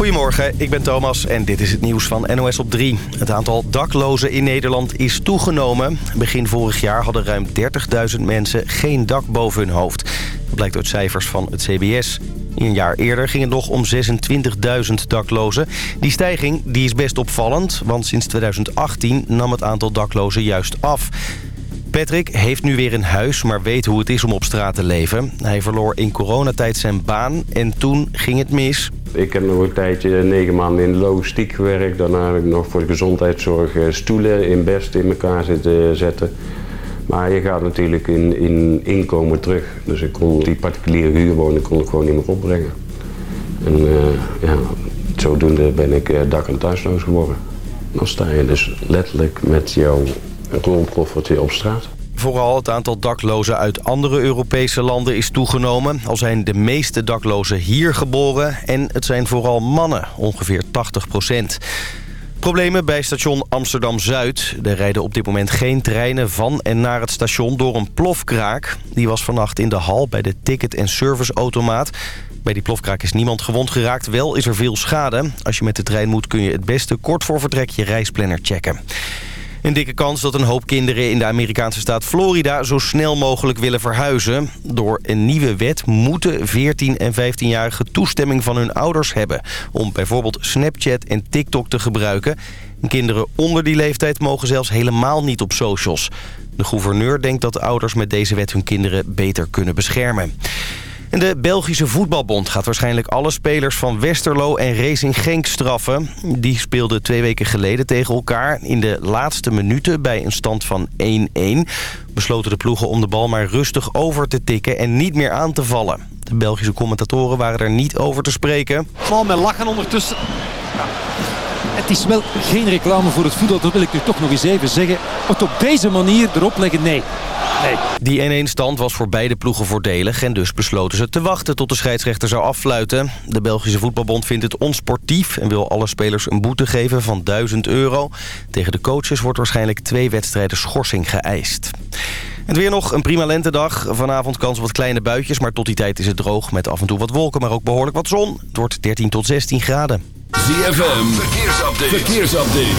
Goedemorgen, ik ben Thomas en dit is het nieuws van NOS op 3. Het aantal daklozen in Nederland is toegenomen. Begin vorig jaar hadden ruim 30.000 mensen geen dak boven hun hoofd. Dat blijkt uit cijfers van het CBS. Een jaar eerder ging het nog om 26.000 daklozen. Die stijging die is best opvallend, want sinds 2018 nam het aantal daklozen juist af. Patrick heeft nu weer een huis, maar weet hoe het is om op straat te leven. Hij verloor in coronatijd zijn baan en toen ging het mis. Ik heb nog een tijdje negen maanden in logistiek gewerkt. Daarna heb ik nog voor de gezondheidszorg eh, stoelen in best in elkaar zitten zetten. Maar je gaat natuurlijk in, in inkomen terug. Dus ik kon die particuliere huurwoning kon ik gewoon niet meer opbrengen. En uh, ja, zodoende ben ik eh, dak- en thuisloos geworden. Dan sta je dus letterlijk met jouw rolkoffertje op straat. Vooral het aantal daklozen uit andere Europese landen is toegenomen. Al zijn de meeste daklozen hier geboren en het zijn vooral mannen, ongeveer 80 procent. Problemen bij station Amsterdam-Zuid. Er rijden op dit moment geen treinen van en naar het station door een plofkraak. Die was vannacht in de hal bij de ticket- en serviceautomaat. Bij die plofkraak is niemand gewond geraakt, wel is er veel schade. Als je met de trein moet kun je het beste kort voor vertrek je reisplanner checken. Een dikke kans dat een hoop kinderen in de Amerikaanse staat Florida zo snel mogelijk willen verhuizen. Door een nieuwe wet moeten 14 en 15-jarigen toestemming van hun ouders hebben... om bijvoorbeeld Snapchat en TikTok te gebruiken. Kinderen onder die leeftijd mogen zelfs helemaal niet op socials. De gouverneur denkt dat ouders met deze wet hun kinderen beter kunnen beschermen. De Belgische Voetbalbond gaat waarschijnlijk alle spelers van Westerlo en Racing Genk straffen. Die speelden twee weken geleden tegen elkaar. In de laatste minuten bij een stand van 1-1 besloten de ploegen om de bal maar rustig over te tikken en niet meer aan te vallen. De Belgische commentatoren waren er niet over te spreken. Vooral met lachen ondertussen. Ja. Het is wel geen reclame voor het voetbal, dat wil ik nu toch nog eens even zeggen. Het op deze manier erop leggen, nee. nee. Die 1-1-stand was voor beide ploegen voordelig... en dus besloten ze te wachten tot de scheidsrechter zou affluiten. De Belgische Voetbalbond vindt het onsportief... en wil alle spelers een boete geven van 1000 euro. Tegen de coaches wordt waarschijnlijk twee wedstrijden schorsing geëist. Het weer nog een prima lentedag. Vanavond kans op wat kleine buitjes, maar tot die tijd is het droog... met af en toe wat wolken, maar ook behoorlijk wat zon. Het wordt 13 tot 16 graden. ZFM, verkeersupdate. verkeersupdate.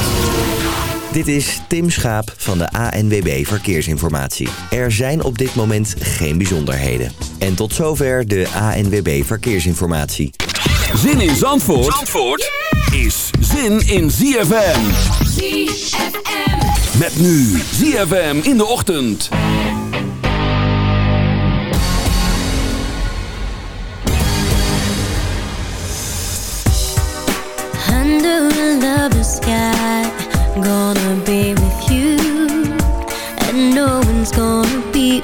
Dit is Tim Schaap van de ANWB Verkeersinformatie. Er zijn op dit moment geen bijzonderheden. En tot zover de ANWB Verkeersinformatie. Zin in Zandvoort, Zandvoort is zin in ZFM. ZFM. Met nu ZFM in de ochtend. A lover sky, gonna be with you, and no one's gonna be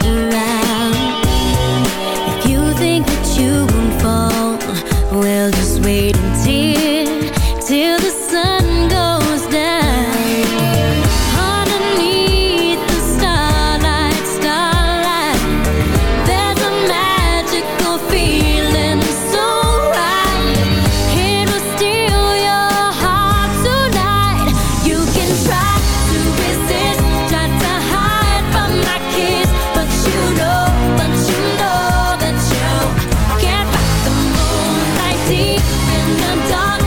deep in the dark.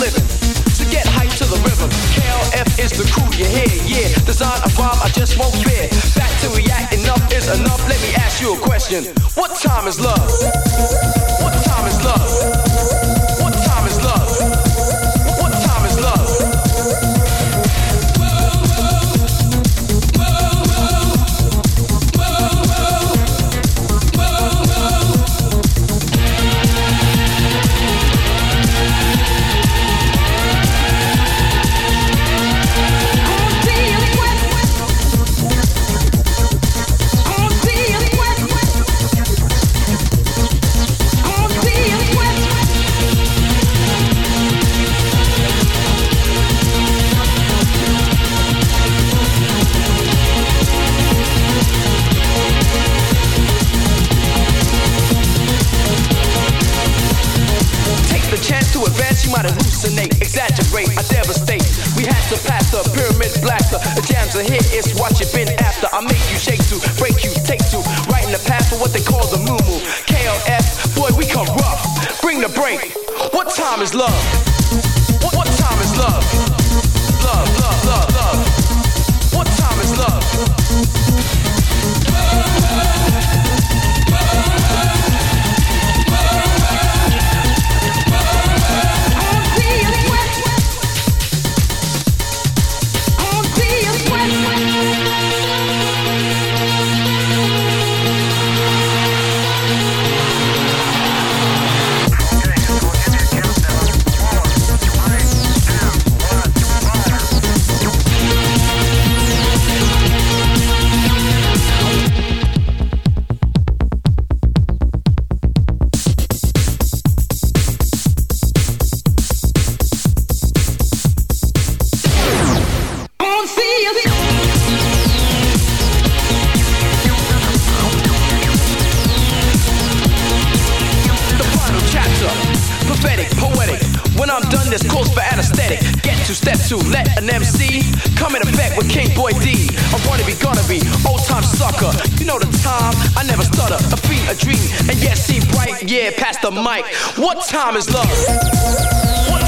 living. To get hype to the rhythm, KLF is the crew you hear, yeah. Design a rhyme I just won't fear. Back to react, enough is enough. Let me ask you a question. What time is love? What time is love? To let an MC come in effect with King Boy D. I wanna be, gonna be, old time sucker. You know the time, I never stutter. A beat, a dream, and yet see bright. Yeah, past the mic. What time is love? What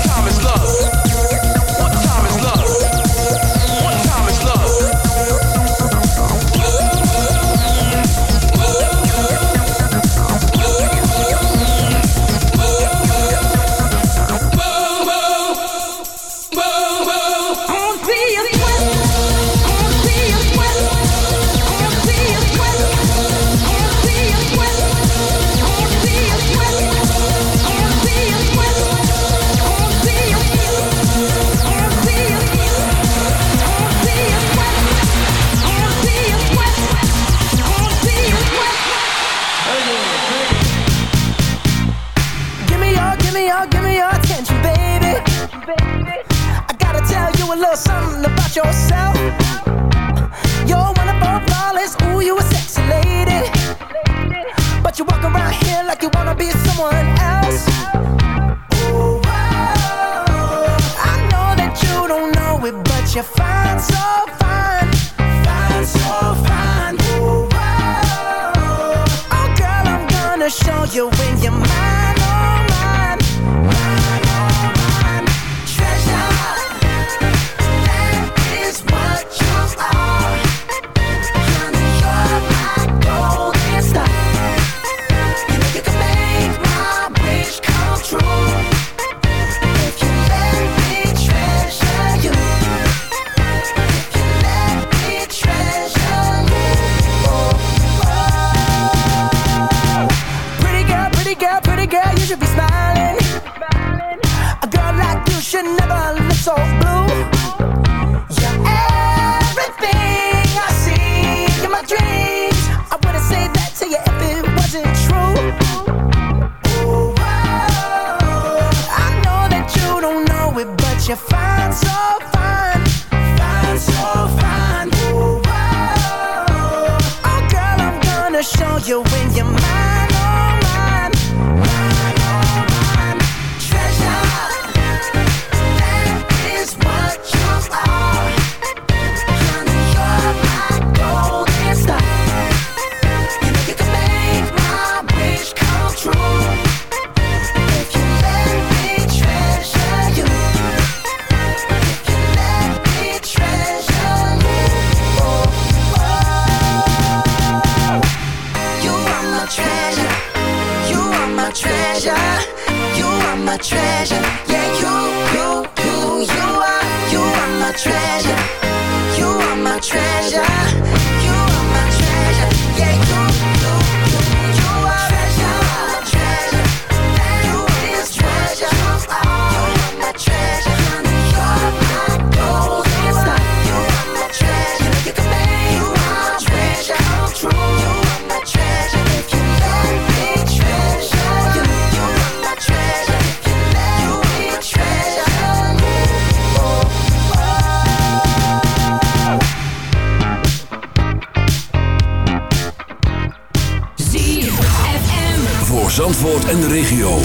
En de regio.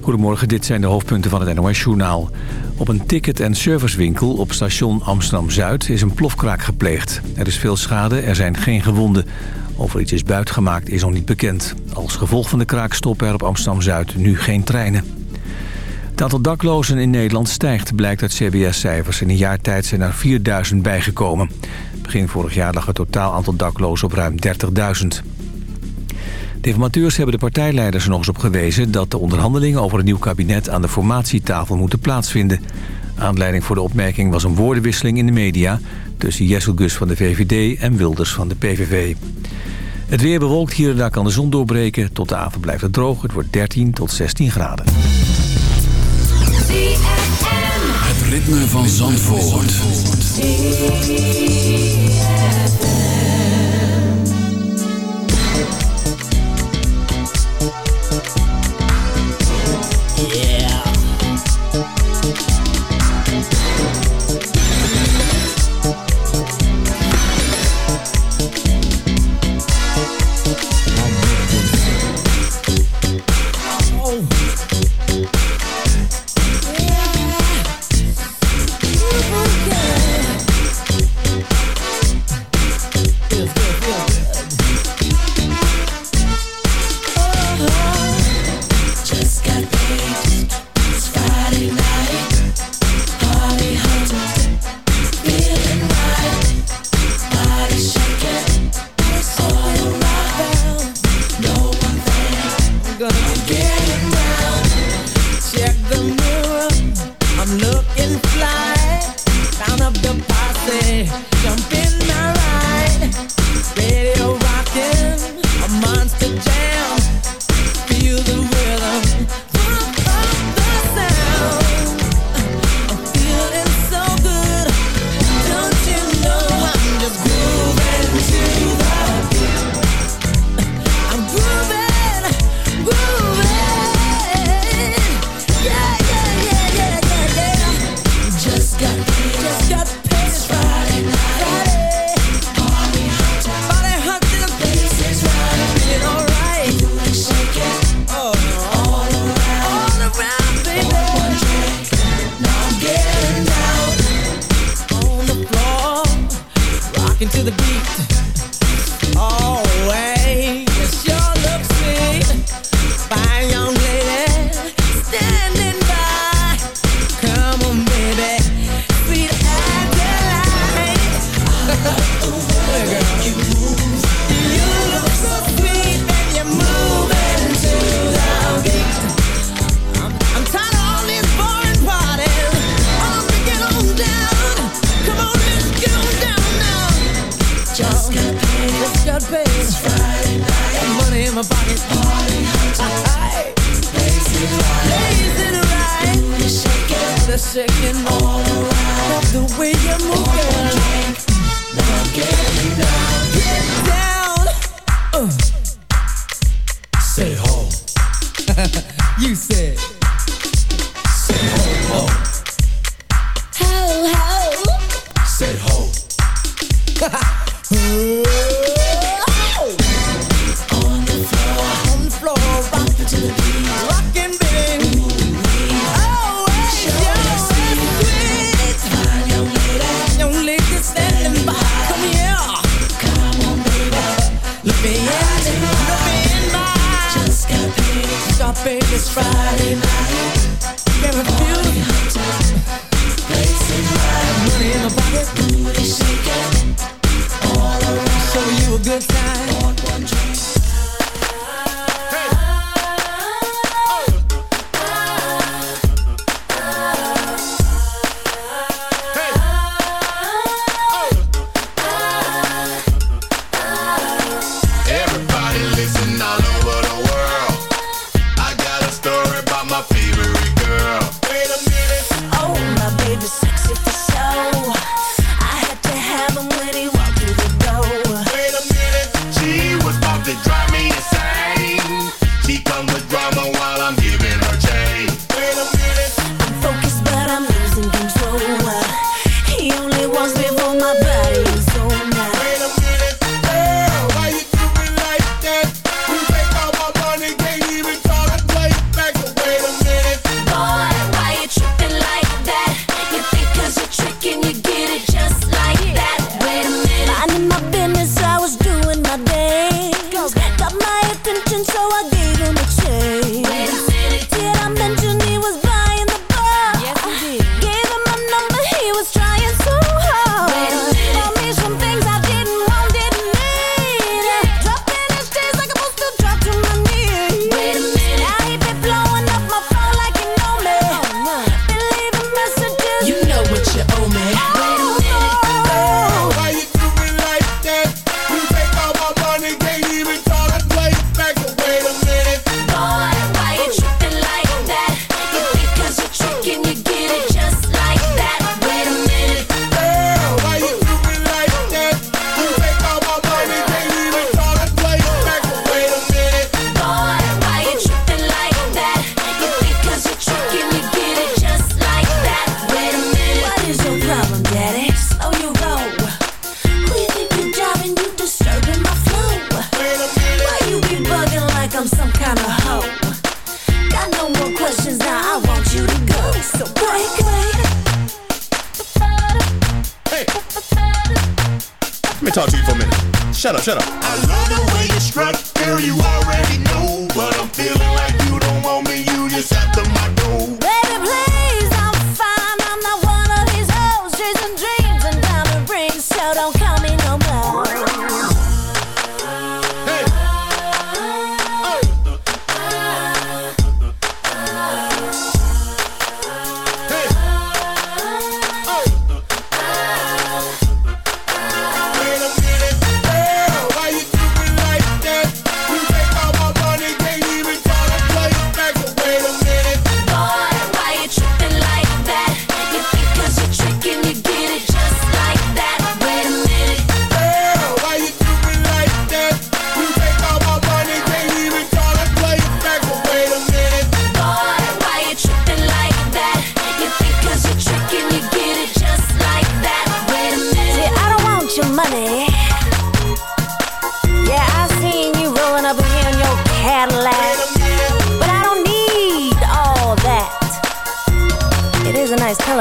Goedemorgen, dit zijn de hoofdpunten van het NOS-journaal. Op een ticket- en servicewinkel op station Amsterdam-Zuid is een plofkraak gepleegd. Er is veel schade, er zijn geen gewonden. Of er iets is buitgemaakt is nog niet bekend. Als gevolg van de kraak stoppen er op Amsterdam-Zuid nu geen treinen. Het aantal daklozen in Nederland stijgt, blijkt uit CBS-cijfers. In een jaar tijd zijn er 4000 bijgekomen. Begin vorig jaar lag het totaal aantal daklozen op ruim 30.000. De informateurs hebben de partijleiders er nog eens op gewezen... dat de onderhandelingen over een nieuw kabinet aan de formatietafel moeten plaatsvinden. Aanleiding voor de opmerking was een woordenwisseling in de media... tussen Jessel Gus van de VVD en Wilders van de PVV. Het weer bewolkt, hier en daar kan de zon doorbreken. Tot de avond blijft het droog. Het wordt 13 tot 16 graden. Het ritme van Zandvoort.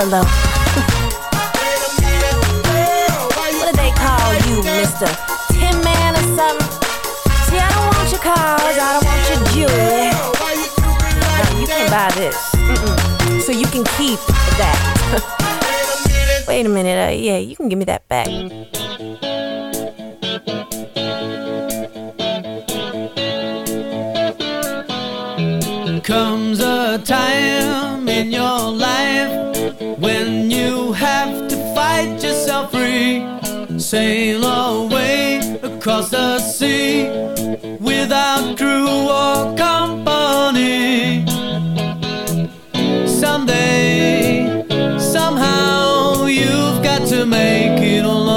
Carlo. what do they call you, Mr. Tin Man or something? See, I don't want your cars, I don't want your jewelry. No, you can't buy this. Mm -mm. So you can keep that. Wait a minute, uh, yeah, you can give me that back. comes a time in your life yourself free. Sail away across the sea without crew or company. Someday, somehow, you've got to make it alone.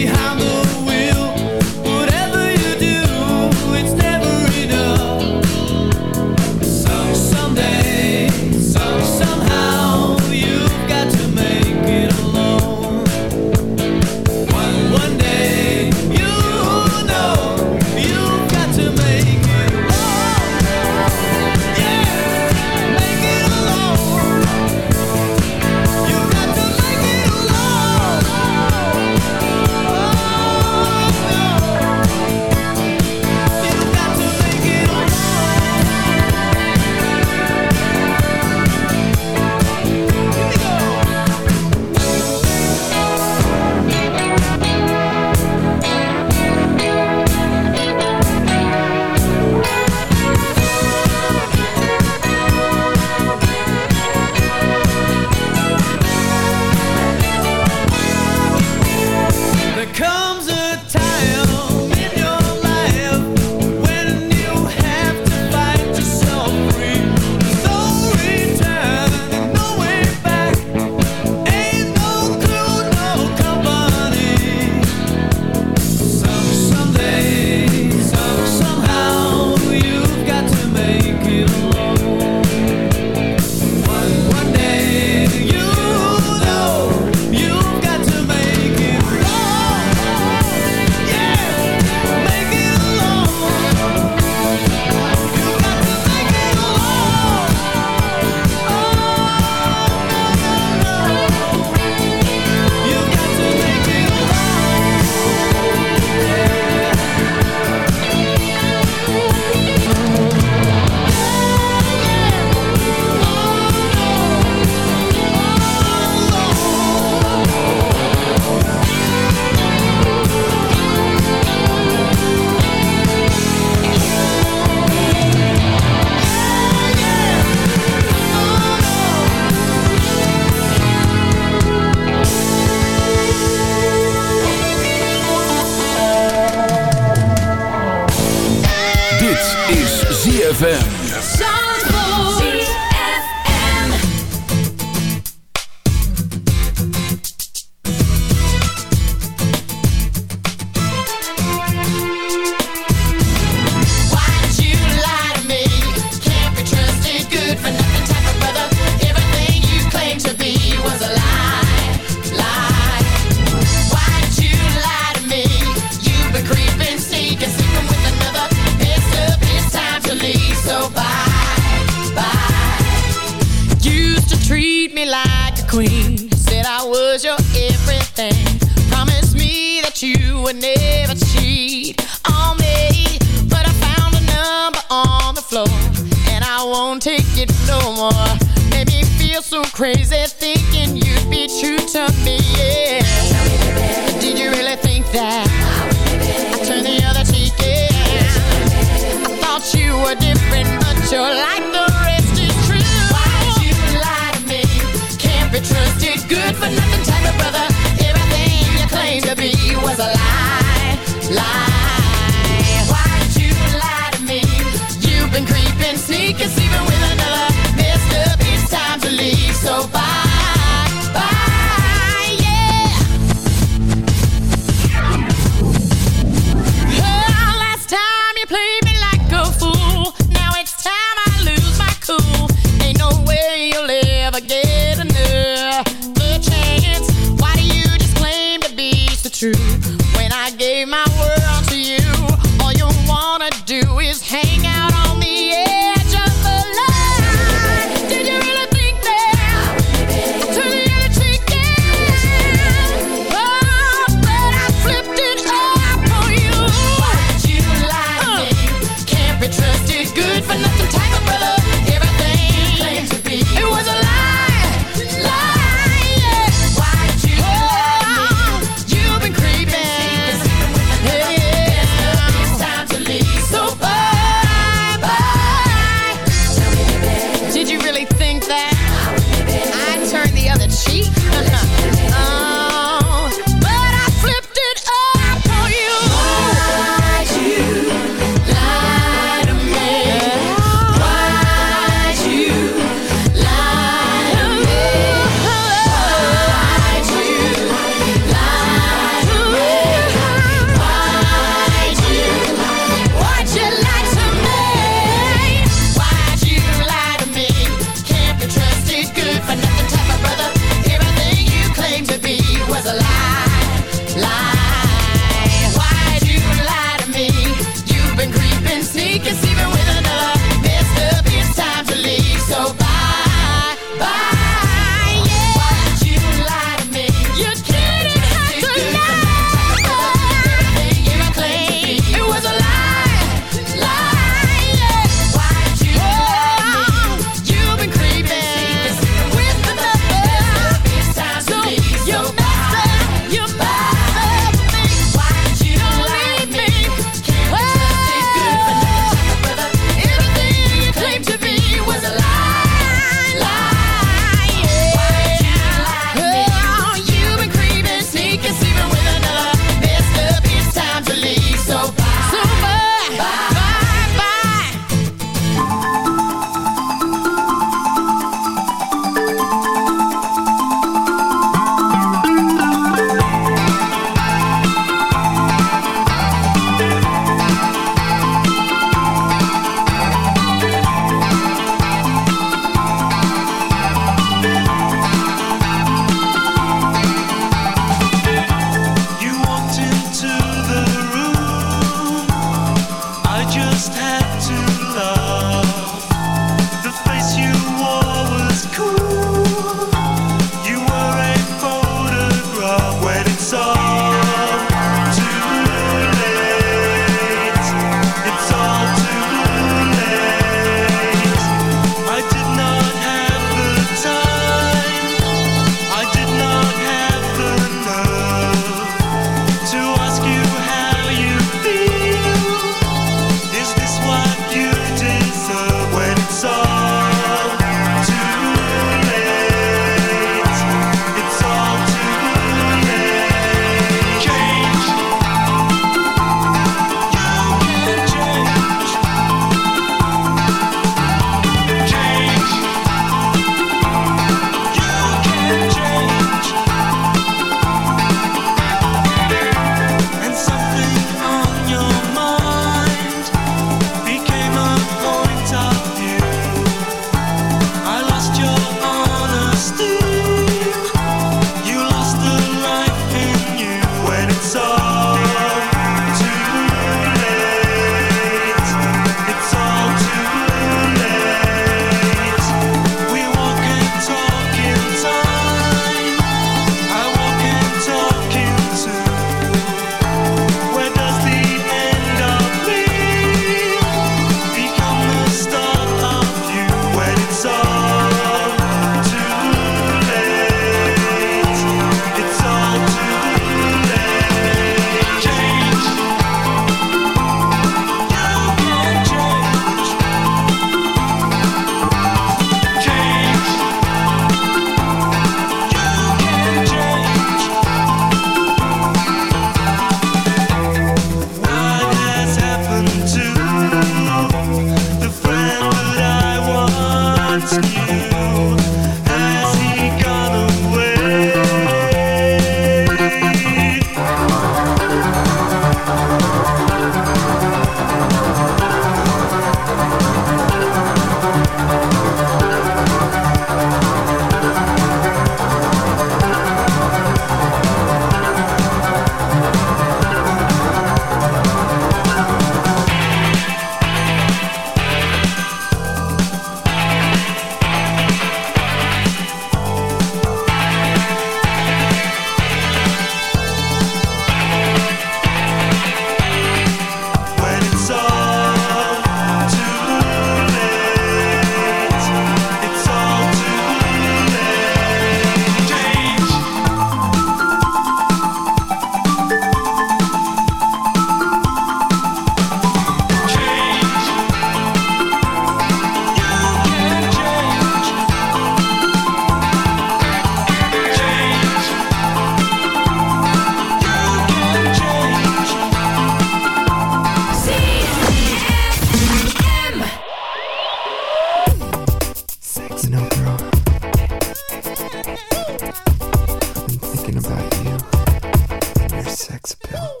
Appeal.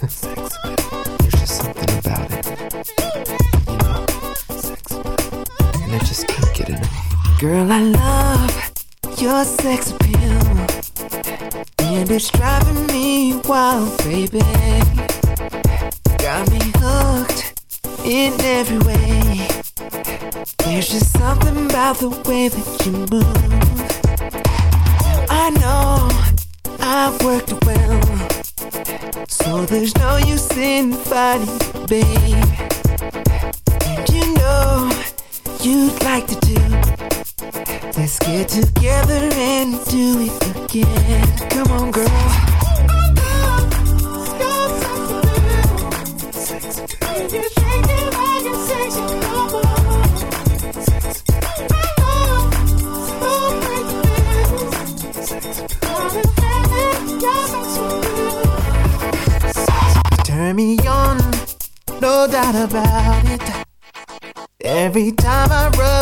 sex appeal. There's just something about it. You know, sex appeal. And I just can't get enough. Girl, I love your sex appeal. And it's driving me wild, baby. Got me hooked in every way. There's just something about the way that you move. I know I've worked well. So there's no use in fighting, babe. And you know you'd like to do. Let's get together and do it again. Come on, girl.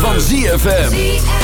van ZFM.